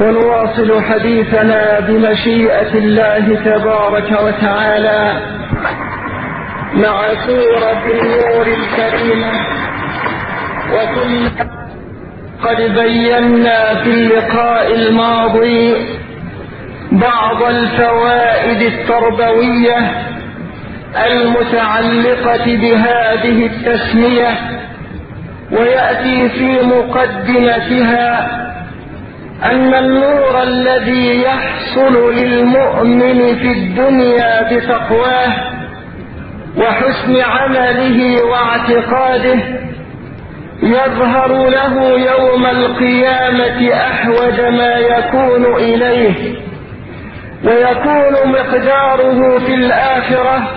ونواصل حديثنا بمشيئة الله تبارك وتعالى مع سورة النور الكريمة وكنا قد بينا في اللقاء الماضي بعض الفوائد التربوية المتعلقة بهذه التسمية ويأتي في مقدمتها أن النور الذي يحصل للمؤمن في الدنيا بتقواه وحسن عمله واعتقاده يظهر له يوم القيامة أحوج ما يكون إليه ويكون مقداره في الآخرة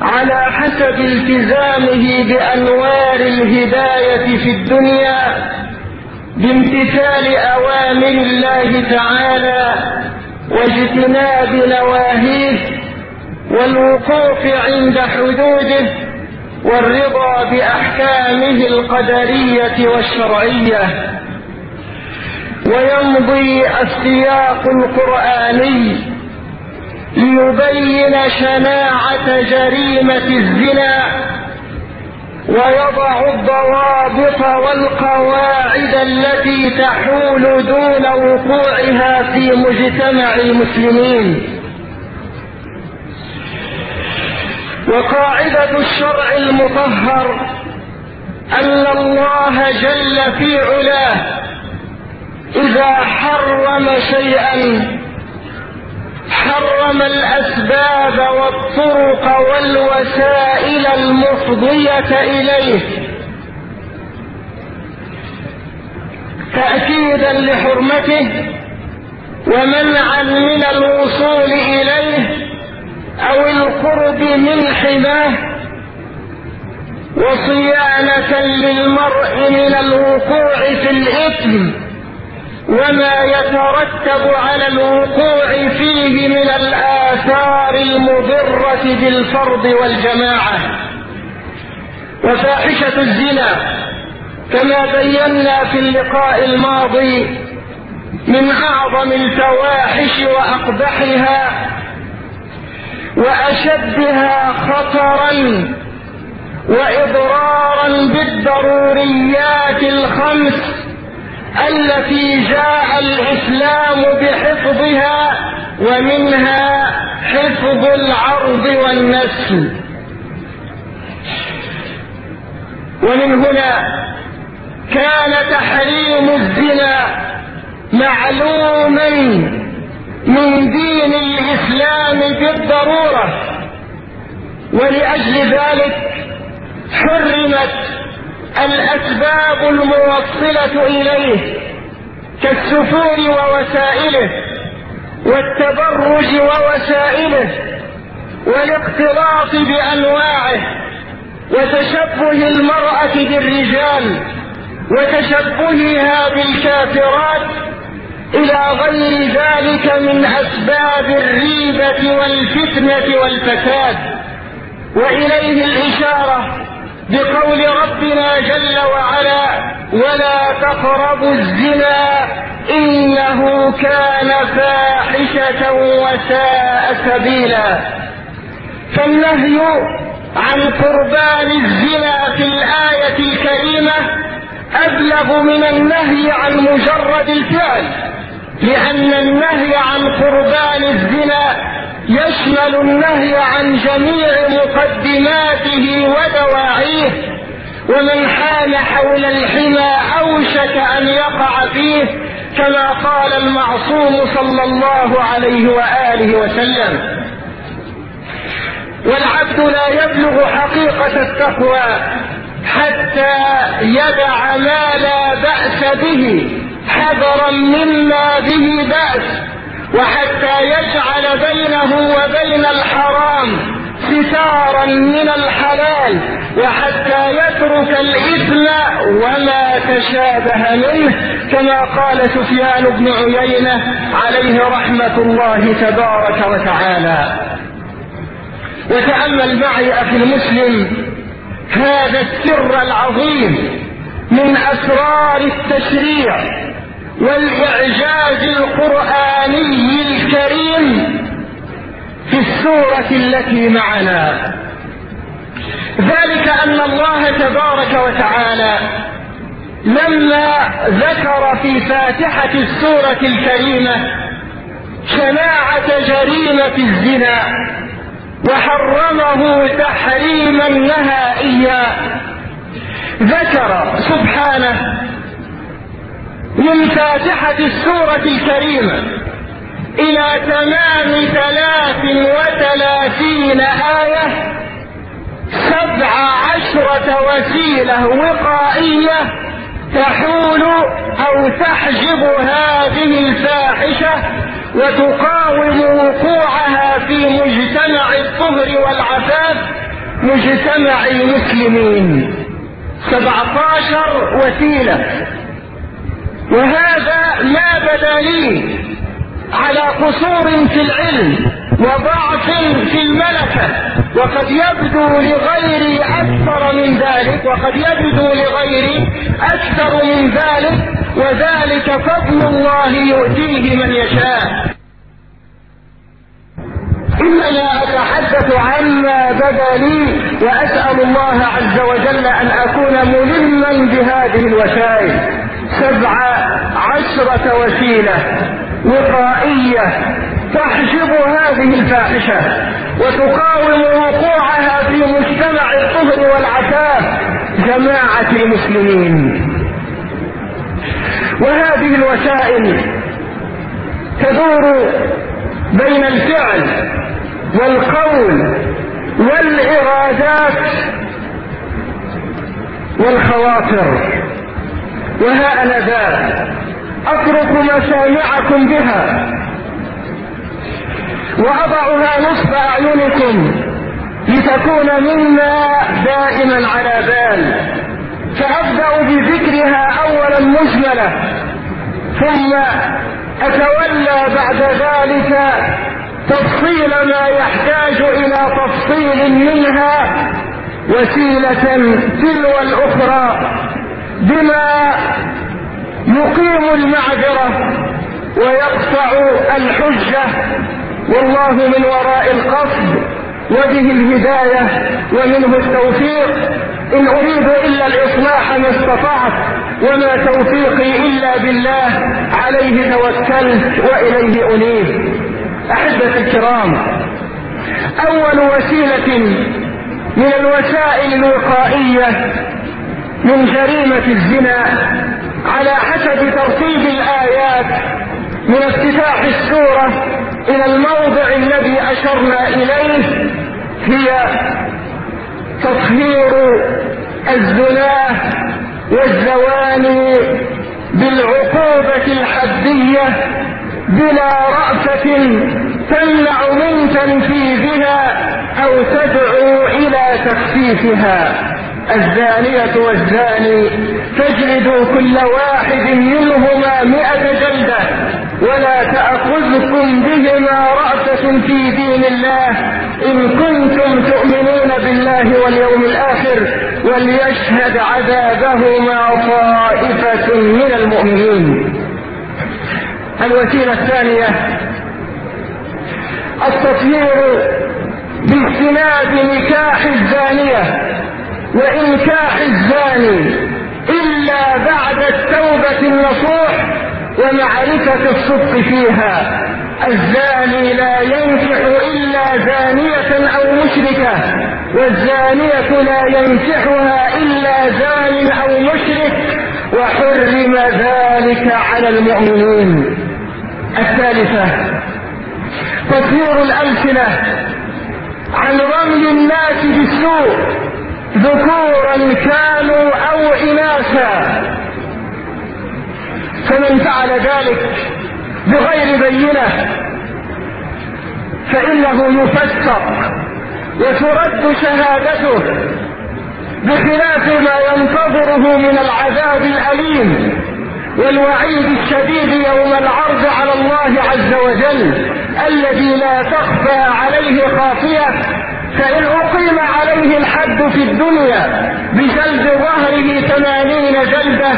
على حسب التزامه بأنوار الهداية في الدنيا بامتثال أوامر الله تعالى واجتناب نواهيه والوقوف عند حدوده والرضا بأحكامه القدرية والشرعية. ويمضي السياق القرآني ليبين شناعة جريمة الزنا ويضع الضوابط والقواعد التي تحول دون وقوعها في مجتمع المسلمين. وقاعدة الشرع المطهر أن الله جل في علاه إذا حرم شيئا حرم الأسباب والطرق والوسائل المفضية إليه. تأكيدا لحرمته ومنعا من الوصول إليه أو القرب من حماه وصيانة للمرء من الوقوع في الإثم. وما يترتب على الوقوع فيه من الآثار المضرة بالفرد والجماعة. وفاحشة الزنا كما بينا في اللقاء الماضي من أعظم الفواحش وأقبحها وأشدها خطرا وإضرارا بالضروريات الخمس التي جاء الإسلام بحفظها ومنها حفظ العرض والنسل. ومن هنا كان تحريم الزنا معلوما من دين الإسلام بالضرورة ولأجل ذلك حرمت الأسباب الموصلة إليه كالسفور ووسائله والتبرج ووسائله والاختلاط بأنواعه وتشبه المرأة بالرجال وتشبهها بالكافرات إلى غير ذلك من أسباب الريبة والفتنة والفساد. وإليه الإشارة بقول ربنا جل وعلا ولا تقربوا الزنا إنه كان فاحشة وساء سبيلا. فالنهي عن قربان الزنا في الآية الكريمة أبلغ من النهي عن مجرد الفعل. لأن النهي عن قربان الزنا يشمل النهي عن جميع مقدماته ودواعيه ومن حال حول الحمى أوشك أن يقع فيه كما قال المعصوم صلى الله عليه وآله وسلم. والعبد لا يبلغ حقيقة التقوى حتى يدع ما لا بأس به حذرا مما به بأس وحتى يجعل بينه وبين الحرام ستارا من الحلال وحتى يترك الإثم وما تشابه منه كما قال سفيان بن عيينة عليه رحمة الله تبارك وتعالى. وتأمل معي أخي المسلم هذا السر العظيم من أسرار التشريع والإعجاز القرآني الكريم في السورة التي معنا. ذلك أن الله تبارك وتعالى لما ذكر في فاتحة السورة الكريمة شناعة جريمة الزنا وحرمه تحريما نهائيا. ذكر سبحانه من فاتحة السورة الكريمة إلى تمام ثلاث وثلاثين آية سبع عشرة وسيلة وقائية تحول أو تحجب هذه الفاحشة وتقاوم وقوعها في مجتمع الطهر والعفاف مجتمع المسلمين. سبعة عشر وسيلة. وهذا ما بدا لي على قصور في العلم وضعف في الملكة. وقد يبدو لغيري أكثر من ذلك وقد يبدو لغيري أكثر من ذلك وذلك فضل الله يؤتيه من يشاء. إنما أتحدث عما بدا لي وأسأل الله عز وجل أن أكون ملما بهذه الوسائل. سبع عشرة وسيلة وقائية تحجب هذه الفاحشة. وتقاوم وقوعها في مجتمع الطهر والعفاف جماعة المسلمين. وهذه الوسائل تدور بين الفعل والقول والإرادات والخواطر. وها أنا ذا أترك مسامعكم بها. وأضعها نصب أعينكم لتكون منا دائما على بال. فأبدأ بذكرها أولا مجملة ثم أتولى بعد ذلك تفصيل ما يحتاج إلى تفصيل منها وسيلة تلو الأخرى بما يقيم المعذرة ويقطع الحجة والله من وراء القصد وبه الهداية ومنه التوفيق. إن أريد إلا الإصلاح ما استطعت وما توفيقي إلا بالله عليه توكلت وإليه أنيب. أحبة الكرام أول وسيلة من الوسائل الوقائية من جريمة الزنا على حسب ترتيب الآيات من افتتاح السورة إلى الموضع الذي أشرنا إليه هي تطهير الزناه والزواني بالعقوبة الحدية بلا رأفة تمنع من تنفيذها أو تدعو إلى تخفيفها. الزانية والزاني فاجلدوا كل واحد منهما مئة جلدة. ولا تأخذكم بهما رأفة في دين الله إن كنتم تؤمنون بالله واليوم الآخر وليشهد عذابهما طائفة من المؤمنين. الوسيلة الثانية التطهير باجتناب نكاح الزانية وإنكاح الزاني إلا بعد التوبة النصوح ومعرفة الصدق فيها. الزاني لا ينكح إلا زانية أو مشركة والزانية لا ينكحها إلا زان أو مشرك وحرم ذلك على المؤمنين. الثالثة تطهير الألسنة. عن رمي الناس بالسوء ذكورا كانوا أو إناثا. فمن فعل ذلك بغير بينة فإنه يفسق وترد شهادته بخلاف ما ينتظره من العذاب الأليم والوعيد الشديد يوم العرض على الله عز وجل الذي لا تخفى عليه خافية. فإن أقيم عليه الحد في الدنيا بجلد ظهره ثمانين جلدة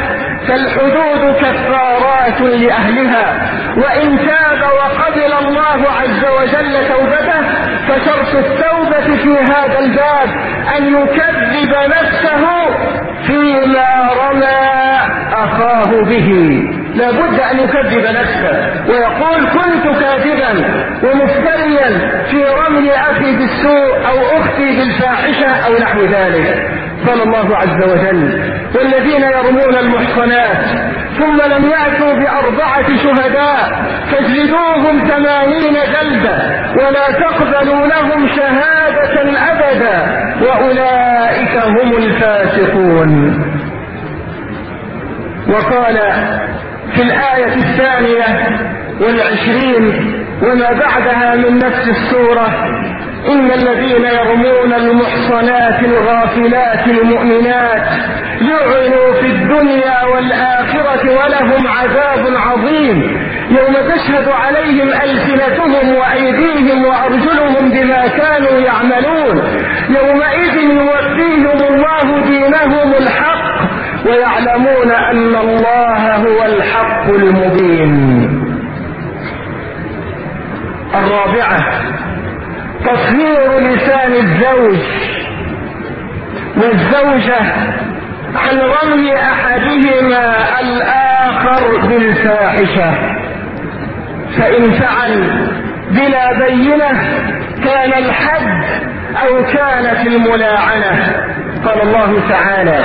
فالحدود كفارات لأهلها. وإن تاب وقبل الله عز وجل توبته فشرط التوبة في هذا الباب أن يكذب نفسه فيما رمى أخاه به. لابد أن يكذب نفسه. ويقول كنت كاذبا ومفتريا في رمي أخي بالسوء أو أختي بالفاحشة أو نحو ذلك. قال الله عز وجل والذين يرمون المحصنات ثم لم يأتوا بأربعة شهداء فاجلدوهم ثمانين جلدة ولا تقبلوا لهم شهادة أبدا وأولئك هم الفاسقون. وقال في الآية الثانية والعشرين وما بعدها من نفس السورة إن الذين يرمون المحصنات الغافلات المؤمنات لعنوا في الدنيا والآخرة ولهم عذاب عظيم. يوم تشهد عليهم ألسنتهم وأيديهم وأرجلهم بما كانوا يعملون. يومئذ يوفيهم الله دينهم الحق. ويعلمون أن الله هو الحق المبين. الرابعة تطهير لسان الزوج. والزوجة عن رمي أحدهما الآخر بالفاحشة. فإن فعل بلا بينة كان الحد أو كانت الملاعنة. قال الله تعالى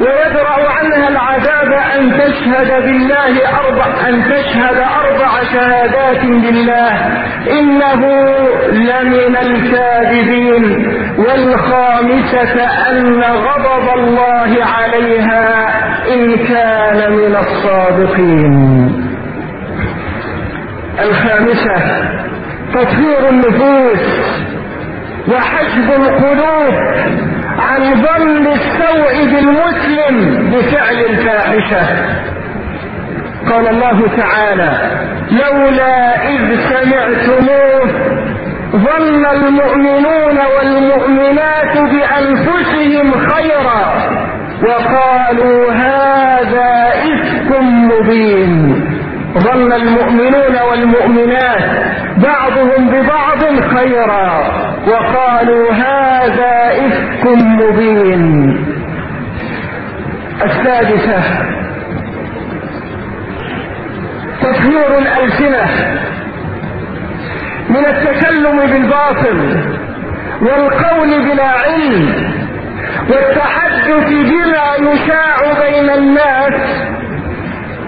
ويدرأ عنها العذاب أن تشهد بالله أربع أن تشهد أربع شهادات بالله. إنه لمن الكاذبين. والخامسة أن غضب الله عليها إن كان من الصادقين. الخامسة تطهير النفوس وحجب القلوب. عن ظن السوء بالمسلم بفعل الفاحشة. قال الله تعالى لولا إذ سمعتموه ظن المؤمنون والمؤمنات بأنفسهم خيرا وقالوا هذا إفك مبين. ظن المؤمنون والمؤمنات بعضهم ببعض خيرا وقالوا هذا إفك مبين. السادسة تطهير الألسنة من التكلم بالباطل والقول بلا علم والتحدث بما يشاع بين الناس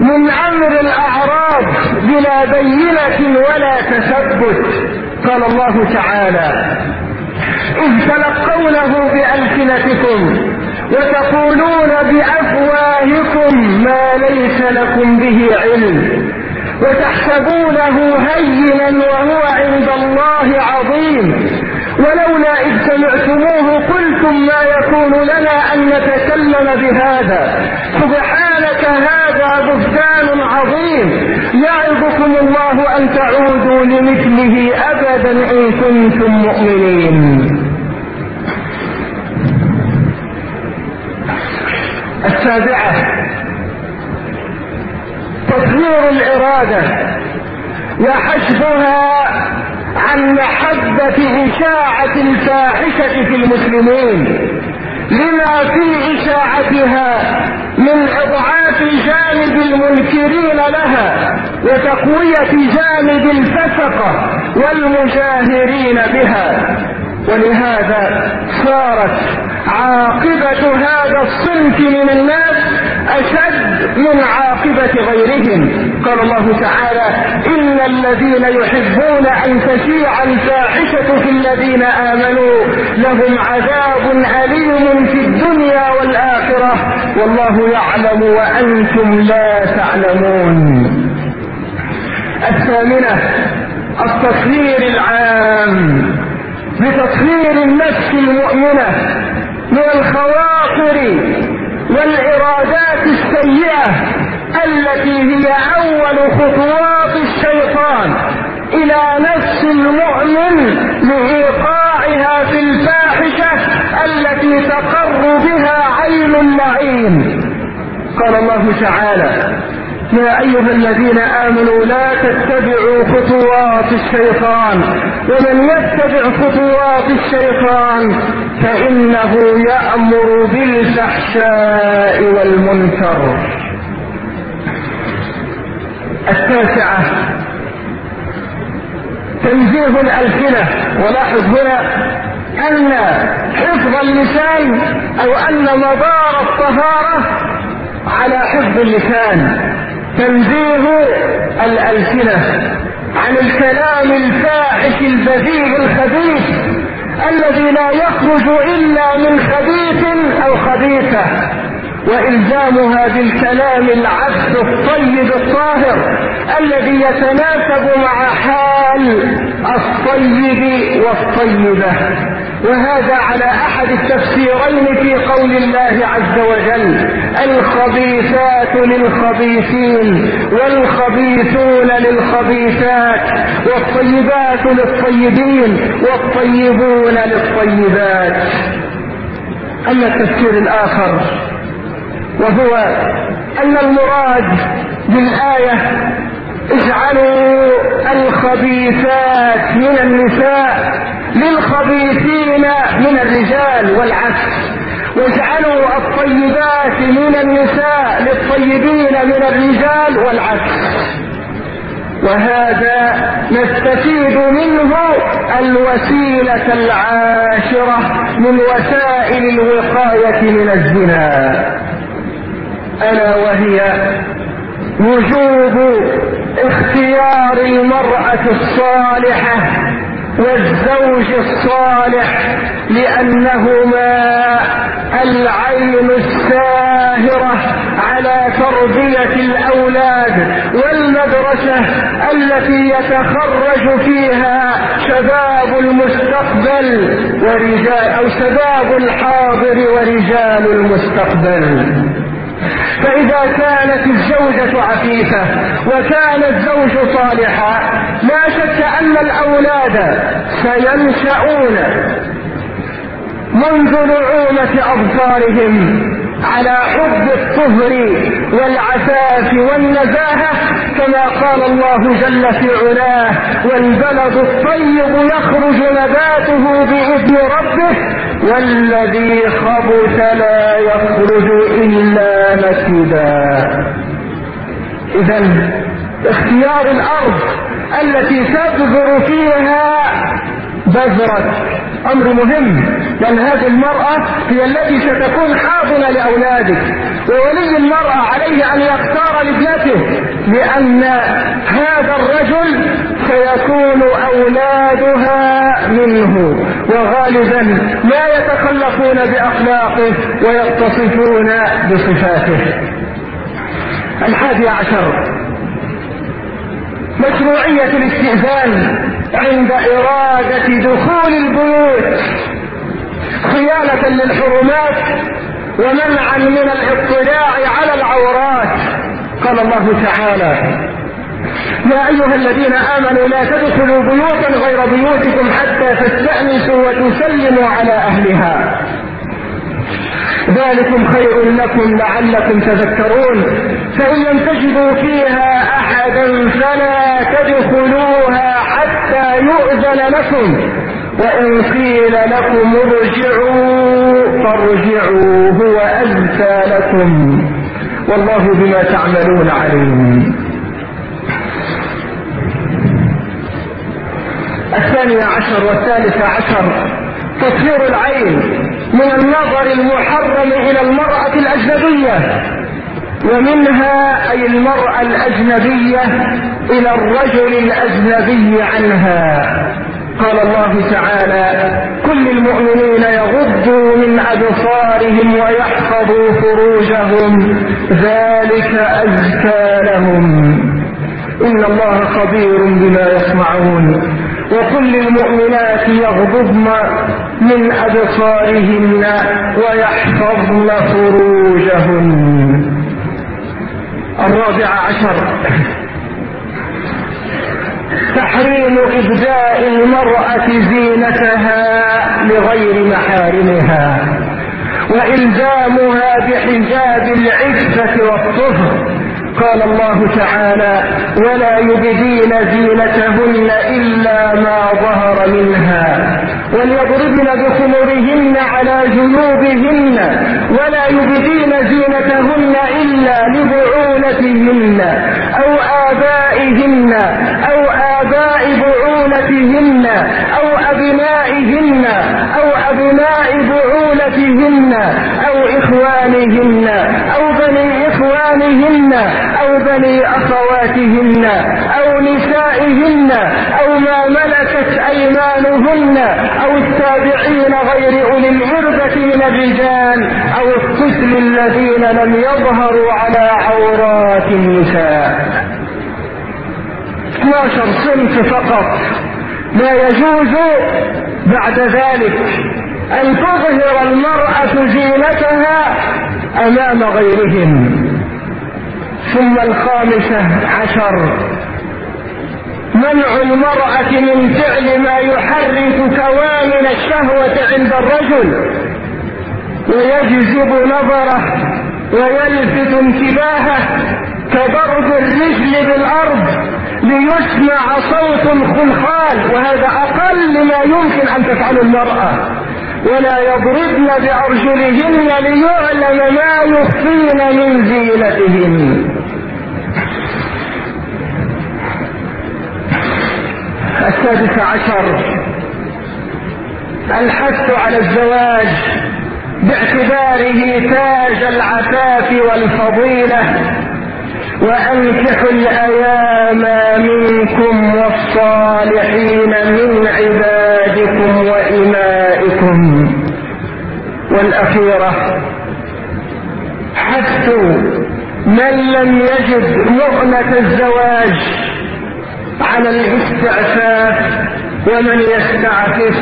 من أمر الأعراض بلا بينة ولا تثبت. قال الله تعالى اذ تلقونه بألسنتكم وتقولون بأفواهكم ما ليس لكم به علم وتحسبونه هينا وهو عند الله عظيم. ولولا إذ سمعتموه قلتم ما يكون لنا أن نتكلم بهذا. سبحانك هذا بهتان عظيم. يعظكم الله أن تعودوا لمثله أبدا إن كنتم مؤمنين. السابعة. تطهير الإرادة. وحشدها عن محبة إشاعة الفاحشة في المسلمين. لما في إشاعتها من إضعاف جانب المنكرين لها وتقوية جانب الفسقة والمجاهرين بها. ولهذا صارت عاقبة هذا الصنف من الناس أشد من عاقبة غيرهم. قال الله تعالى إن الذين يحبون أن تشيع الفاحشة في الذين آمنوا لهم عذاب أليم في الدنيا والآخرة. والله يعلم وأنتم لا تعلمون. الثامنة التصوير العام. بتطهير النفس المؤمنة من الخواطر والإرادات السيئة التي هي أول خطوات الشيطان إلى نفس المؤمن لإيقاعها في الفاحشة التي تقر بها عين اللعين قال الله تعالى يا أيها الذين آمنوا لا تتبعوا خطوات الشيطان. ومن يتبع خطوات الشيطان فإنه يأمر بالفحشاء والمنكر. التاسعة. تنزيه الألسنة. ولاحظ هنا أن حفظ اللسان أو أن مدار الطهارة على حفظ اللسان. الألسنة عن الكلام الفاحش البذيء الخبيث الذي لا يخرج إلا من خبيث أو خبيثة وإلزامها بالكلام العذب الطيب الطاهر الذي يتناسب مع حال الطيب والطيبة. وهذا على أحد التفسيرين في قول الله عز وجل الخبيثات للخبيثين والخبيثون للخبيثات والطيبات للطيبين والطيبون للطيبات. أما التفسير الآخر وهو أن المراد بالآية اجعلوا الخبيثات من النساء. للخبيثين من الرجال والعكس. واجعلوا الطيبات من النساء للطيبين من الرجال والعكس. وهذا نستفيد منه الوسيلة العاشرة من وسائل الوقاية من الزنا. ألا وهي وجوب اختيار المرأة الصالحة والزوج الصالح لأنهما العين الساهرة على تربية الأولاد والمدرسة التي يتخرج فيها شباب المستقبل ورجال أو شباب الحاضر ورجال المستقبل. فإذا كانت الزوجة عفيفة وكان الزوج صالحا لا شك أن الأولاد سينشأون منذ نعومة أبصارهم. على حب الطهر والعفاف والنزاهة كما قال الله جل في علاه والبلد الطيب يخرج نباته بإذن ربه والذي خبث لا يخرج إلا نكدا إذا اختيار الأرض التي تبذر فيها بذرة أمر مهم لأن هذه المرأة هي التي ستكون حاضنة لأولادك وولي المرأة عليه أن يختار لابنته لأن هذا الرجل سيكون أولادها منه وغالبا لا يتخلقون بأخلاقه ويتصفون بصفاته. الحادي عشر مشروعية الاستئذان. عند إرادة دخول البيوت خيانة للحرمات ومنعا من الاطلاع على العورات. قال الله تعالى يا أيها الذين آمنوا لا تدخلوا بيوتا غير بيوتكم حتى تستأنسوا وتسلموا على أهلها. ذلكم خير لكم لعلكم تذكرون. فإن لم تجدوا فيها أحدا فلا تدخلوها يؤذن لكم وإن قيل لكم ارجعوا فارجعوا هو أزكى لكم والله بما تعملون عليم. الثانية عشر والثالثة عشر تطهير العين من النظر المحرم إلى المرأة الأجنبية ومنها أي المرأة الأجنبية إلى الرجل الأجنبي عنها. قال الله تعالى كل المؤمنين يغضوا من أبصارهم ويحفظوا فروجهم ذلك أزكى لهم. إن الله خبير بما يصنعون وكل المؤمنات يغضبن من أبصارهن ويحفظن فروجهن. الرابع عشر. تحريم إبداء المرأة زينتها لغير محارمها. وإلزامها بحجاب العفة والطهر. قال الله تعالى ولا يبدين زينتهن إلا ما ظهر منها. وليضربن بخمرهن على جنوبهن ولا يبدين زينتهن إلا لبعولتهن أو آبائهن أو آباء بعولتهن أو أبنائهن أو أبناء بعولتهن أو إخوانهن أو بني إخوانهن أو بني أخواتهن أو نسائهن أو ما ملكت أيمانهن أو التابعين غير أولي الإربة من الرجال أو الطفل الذين لم يظهروا على عورات النساء. 12 صنف فقط. لا يجوز بعد ذلك أن تظهر المرأة زينتها أمام غيرهم. ثم الخامسة عشر. منع المرأة من فعل ما يحرك كوامن الشهوة عند الرجل. ويجذب نظره ويلفت انتباهه. كضرب الرجل بالأرض ليسمع صوت خلخال وهذا أقل ما يمكن أن تفعل المرأة. ولا يضربن بأرجلهن ليعلم ما يخفين من زينتهن. السادس عشر. الحث على الزواج باعتباره تاج العفاف والفضيلة. وأنكحوا الأيام منكم والصالحين من عبادكم وإمائكم. والأخيرة حث من لم يجد مؤنة الزواج على الاستعفاف ومن يستعفف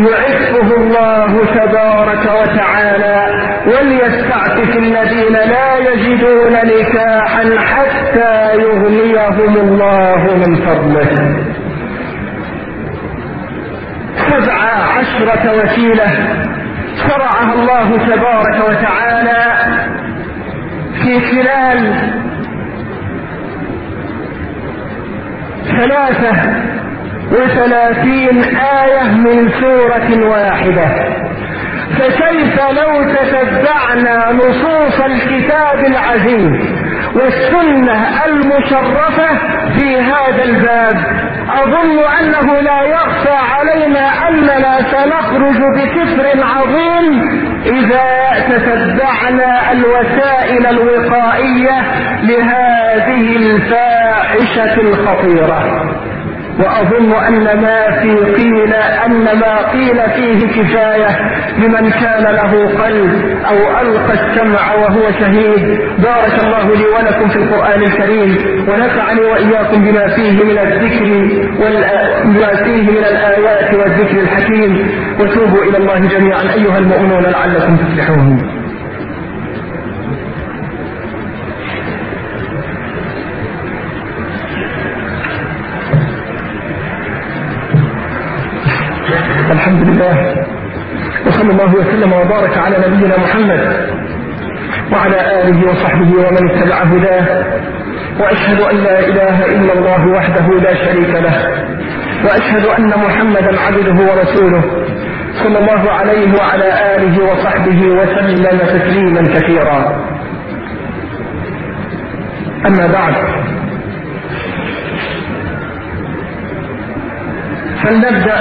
يعفه الله تبارك وتعالى وليستعفف الذين لا يجدون نكاحا. حتى يغنيهم الله من فضله. سبع عشرة وسيلة شرعها الله تبارك وتعالى في خلال ثلاثة وثلاثين آية من سورة واحدة. فكيف لو تتبعنا نصوص الكتاب العزيز؟ والسنة المشرفة في هذا الباب. أظن أنه لا يخفى علينا أننا سنخرج بكفر عظيم إذا تتبعنا الوسائل الوقائية لهذه الفاحشة الخطيرة. وأظن أن ما في قيل أن ما قيل فيه كفاية لمن كان له قلب أو ألقى السمع وهو شهيد. بارك الله لي ولكم في القرآن الكريم ونفعني وإياكم بما فيه من الذكر وما فيه من الآيات والذكر الحكيم. وتوبوا إلى الله جميعا أيها المؤمنون لعلكم تفلحون. وسلم وبارك على نبينا محمد وعلى آله وصحبه ومن اتبع هداه. وأشهد أن لا إله إلا الله وحده لا شريك له. وأشهد أن محمدا عبده ورسوله صلى الله عليه وعلى آله وصحبه وسلم تسليما كثيرا. أما بعد فلنبدأ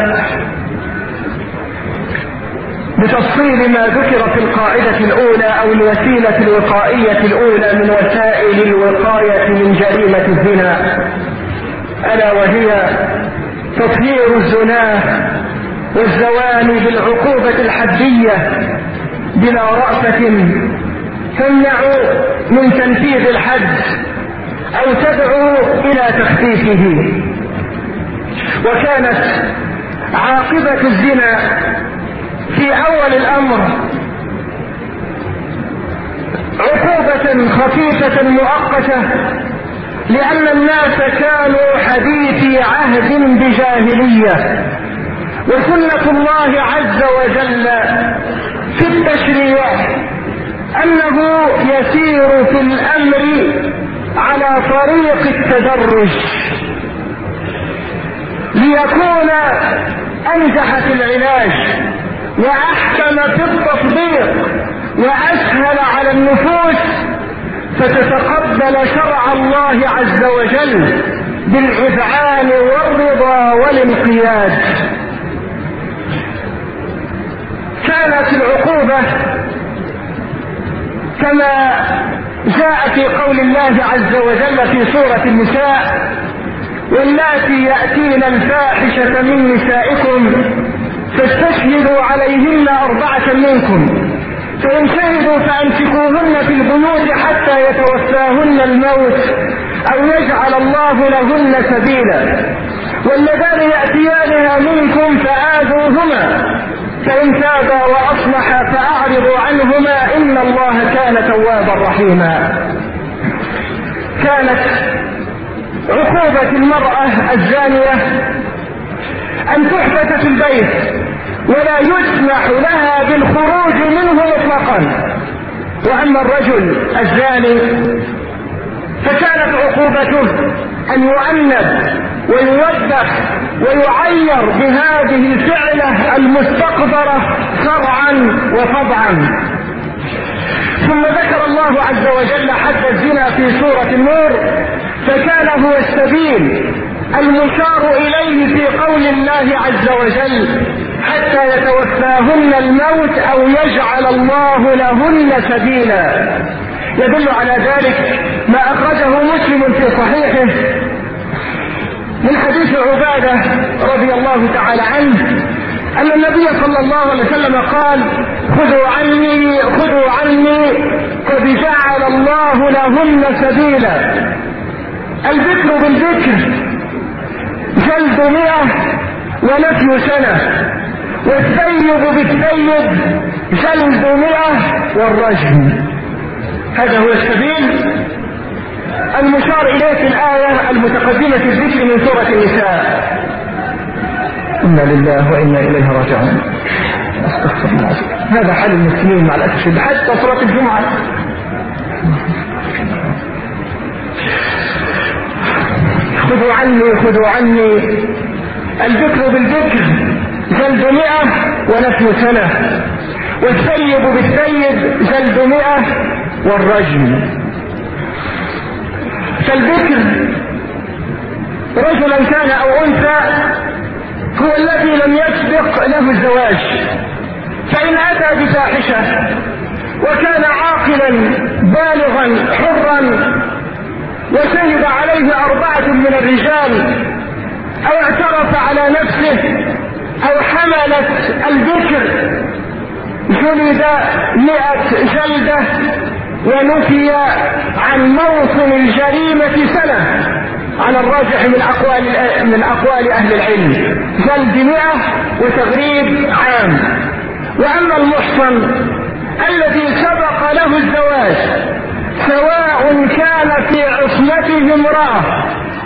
بتفصيل ما ذكر في القاعدة الأولى أو الوسيلة الوقائية الأولى من وسائل الوقاية من جريمة الزنا. ألا وهي تطهير الزناه والزوال بالعقوبة الحدية بلا رأفة. تمنع من تنفيذ الحد أو تدعو إلى تخفيفه. وكانت عاقبة الزنا في أول الأمر عقوبة خفيفة مؤقتة لأن الناس كانوا حديثي عهد بجاهلية. وسنة الله عز وجل في التشريع أنه يسير في الأمر على طريق التدرج. ليكون أنجح في العلاج. وأحكم في التطبيق وأسهل على النفوس فتتقبل شرع الله عز وجل بالإذعان والرضا والانقياد. كانت العقوبة كما جاء في قول الله عز وجل في سورة النساء واللاتي يأتين الفاحشة من نسائكم فاستشهدوا عليهن أربعة منكم. فإن شهدوا فأمسكوهن في البيوت حتى يتوفاهن الموت أو يجعل الله لهن سبيلا. واللذان يأتيانها منكم فآذوهما فإن تابا وأصلحا فأعرضوا عنهما إن الله كان توابا رحيما. كانت عقوبة المرأة الزانية أن تحبس في البيت ولا يسمح لها بالخروج منه مطلقا وأما الرجل الزاني فكانت عقوبته أن يؤنب ويوبخ ويعير بهذه الفعلة المستقذرة شرعا وطبعا. ثم ذكر الله عز وجل حد الزنا في سورة النور فكان هو السبيل المشار إليه في قول الله عز وجل حتى يتوفاهن الموت أو يجعل الله لهن سبيلا. يدل على ذلك ما أخرجه مسلم في صحيحه من حديث عبادة رضي الله تعالى عنه أن النبي صلى الله عليه وسلم قال خذوا عني خذوا عني قد جعل الله لهن سبيلا. الذكر بالذكر جلد مئة ونفي سنة؟ والسيد بالسيد جلد مئة والرجم؟ هذا هو السبيل المشار إليه في الآية المتقدمة في الذكر من سورة النساء. إنا لله وإنا إليه راجعون. أستغفر الله هذا حال المسلمين مع الأسف حتى صلاة الجمعة. خذوا عني خذوا عني. الذكر بالذكر جلد مئة ونفي سنة. والسيب بالسيب جلد مئة والرجم. فالذكر رجلا كان أو أنثى هو الذي لم يسبق له الزواج. فإن أتى بفاحشة وكان عاقلا بالغا حرا وشهد عليه أربعة من الرجال أو اعترف على نفسه أو حملت الذكر جلد مئة جلدة ونفي عن موطن الجريمة سنة على الراجح من أقوال من أقوال أهل العلم. جلد مئة وتغريب عام. وأما المحصن الذي سبق له الزواج سواء كان في عصمته امرأة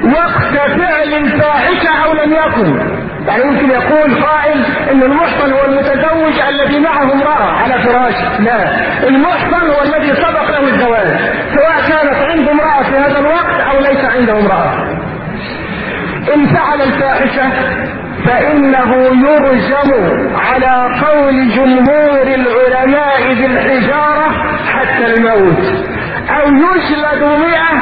وقت فعل الفاحشة أو لم يكن. يعني يمكن يقول قائل إن المحصن هو المتزوج الذي معه امرأة على فراشه لا. المحصن هو الذي سبق له الزواج. سواء كانت عنده امرأة في هذا الوقت أو ليس عنده امرأة. ان فعل الفاحشة فإنه يرجم على قول جمهور العلماء بالحجارة حتى الموت. أو يجلد مئة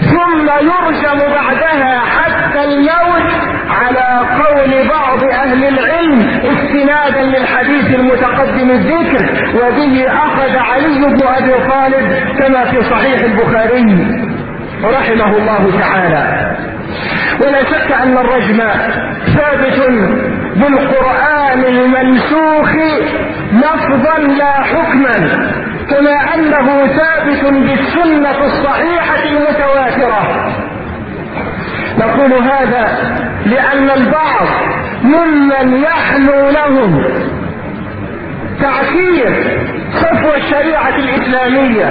ثم يرجم بعدها حتى الموت على قول بعض أهل العلم استنادا للحديث المتقدم الذكر وبه أخذ علي بن أبي طالب كما في صحيح البخاري رحمه الله تعالى. ولا شك أن الرجم ثابت بالقرآن المنسوخ لفظا لا حكما. كما أنه ثابت بالسنة الصحيحة المتواترة. نقول هذا لأن البعض ممن يحلو لهم تعكير صفو الشريعة الإسلامية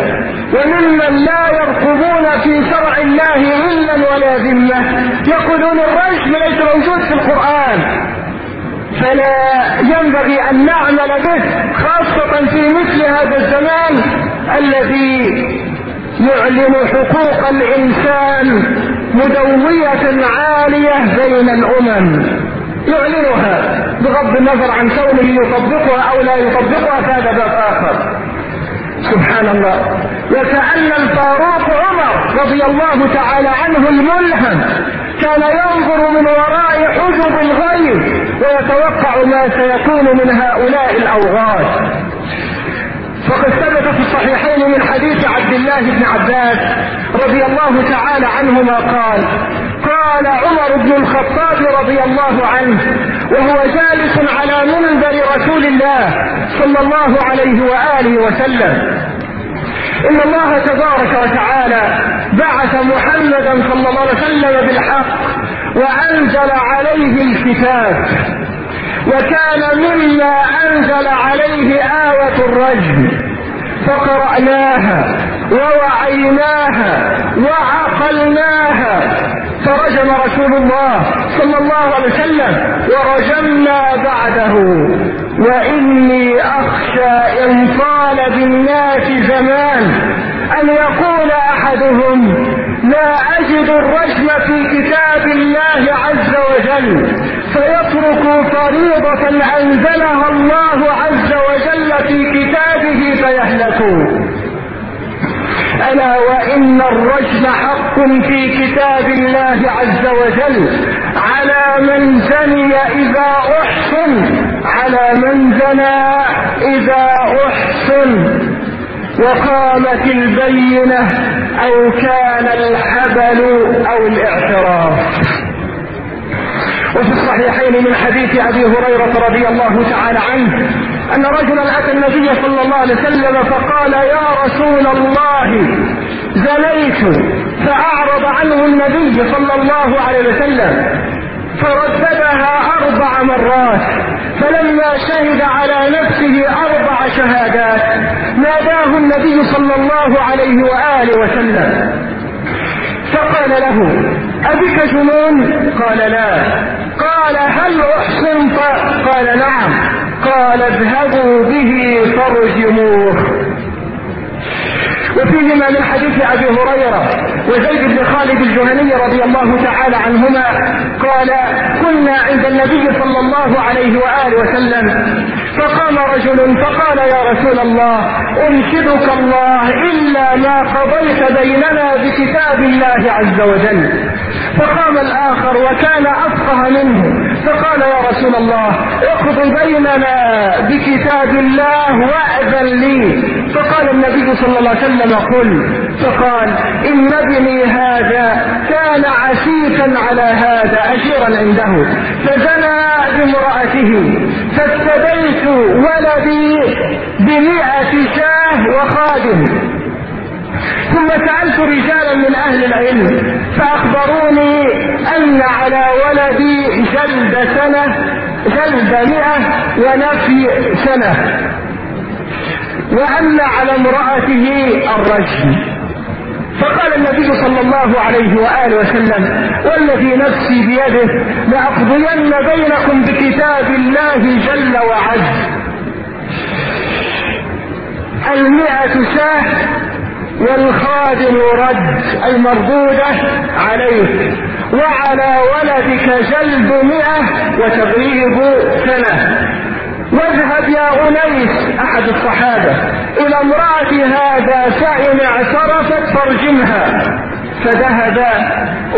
وممن لا يرقبون في شرع الله إلا ولا ذمة يقولون الرجم ليس موجود في القرآن. فلا ينبغي أن نعمل به خاصة في مثل هذا الزمان الذي يعلن حقوق الإنسان مدوية عالية بين الأمم. يعلنها بغض النظر عن كونه يطبقها أو لا يطبقها فهذا باب آخر. سبحان الله. وكأن الفاروق عمر رضي الله تعالى عنه الملهم كان ينظر من وراء حجب الغيب ويتوقع ما سيكون من هؤلاء الأوغاد. فقد ثبت في الصحيحين من حديث عبد الله بن عباس رضي الله تعالى عنهما قال قال عمر بن الخطاب رضي الله عنه وهو جالس على منبر رسول الله صلى الله عليه وآله وسلم. إن الله تبارك وتعالى بعث محمدا صلى الله عليه وسلم بالحق وأنزل عليه الكتاب وكان مما أنزل عليه آية الرجم فقرأناها ووعيناها وعقلناها فرجم رسول الله صلى الله عليه وسلم ورجمنا بعده وإني أخشى إن طال بالناس زمان أن يقول أحدهم لا أجد الرجم في كتاب الله عز وجل فيترك فريضة أنزلها الله عز وجل في كتابه فيهلكوا ألا وإن الرجم حق في كتاب الله عز وجل على من زني إذا أحسن على من زنى إذا أحسن وقامت البينة أو كان الحبل أو الاعتراف. وفي الصحيحين من حديث أبي هريرة رضي الله تعالى عنه أن رجلا أتى النبي صلى الله عليه وسلم فقال يا رسول الله زنيت. فأعرض عنه النبي صلى الله عليه وسلم. فرددها أربع مرات فلما شهد على نفسه أربع شهادات ناداه النبي صلى الله عليه وآله وسلم. فقال له أبك جنون؟ قال لا. قال هل أحسنت؟ قال نعم. قال اذهبوا به فارجموه. وفيهما من حديث أبي هريرة وزيد بن خالد الجهني رضي الله تعالى عنهما قال كنا عند النبي صلى الله عليه وآله وسلم فقام رجل فقال يا رسول الله أنشدك الله إلا ما قضيت بيننا بكتاب الله عز وجل. فقام الآخر وكان أفقه منه فقال يا رسول الله اقض بيننا بكتاب الله وأذن لي. فقال النبي صلى الله عليه وسلم قل. فقال إن ابني هذا كان عسيفا على هذا اشيرا عنده. فزنى بامرأته فافتديت ولدي بمئة شاه وخادم. ثم سألت رجالا من أهل العلم فأخبروني أن على ولدي جلد سنة جلد مئة ونفي سنة وأن على امرأته الرجم فقال النبي صلى الله عليه وآله وسلم والذي نفسي بيده لأقضين بينكم بكتاب الله جل وعز المئة ساة والخادم رد أي مردودة عليه. وعلى ولدك جلد مئة وتغريب سنة. واذهب يا أنيس أحد الصحابة إلى امرأة هذا فإن اعترفت فارجمها. فذهب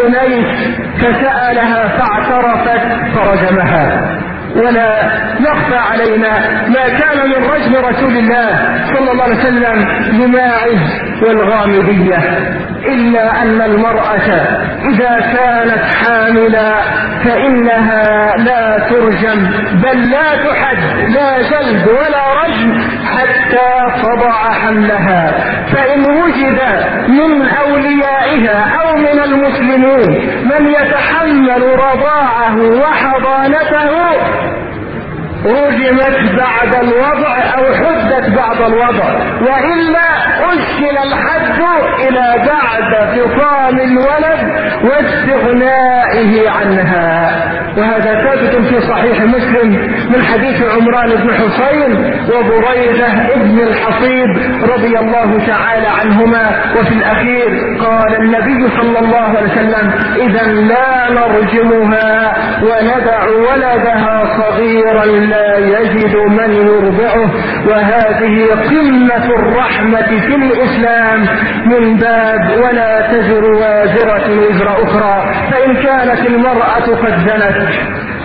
أنيس فسألها فاعترفت فرجمها. ولا يخفى علينا ما كان من رجم رسول الله صلى الله عليه وسلم لماعز والغامدية إلا أن المرأة إذا كانت حاملا فإنها لا ترجم بل لا تحد لا جلد ولا رجم حتى تضع حملها فإن وجد من أوليائه أهلها أو من المسلمين من يتحمل رضاعه وحضانته رجمت بعد الوضع أو حدت بعد الوضع وإلا أشكل الحد إلى بعد فطام الولد واستغنائه عنها. وهذا ثابت في صحيح مسلم من حديث عمران بن حصين وبريدة ابن الحصيب رضي الله تعالى عنهما. وفي الأخير قال النبي صلى الله عليه وسلم إذا لا نرجمها وندع ولدها صغيرا لا يجد من يرضعه. وهذه قمة الرحمة في الإسلام من باب ولا تزر وازرة وزر. أخرى فإن كانت المرأة قد زنت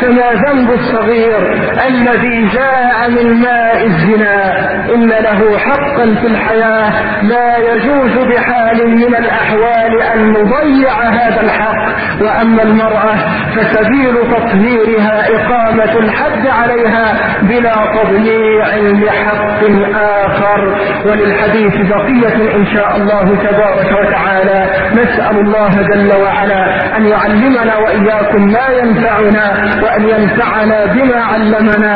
فما ذنب الصغير الذي جاء من ماء الزنا. إن له حقا في الحياة لا يجوز بحال من الأحوال أن نضيع هذا الحق. وأما المرأة فسبيل تطهيرها إقامة الحد عليها بلا تضييع لحق آخر. وللحديث بقية إن شاء الله تبارك وتعالى. نسأل الله جل وعلا أن يعلمنا وإياكم ما ينفعنا وأن ينفعنا بما علمنا.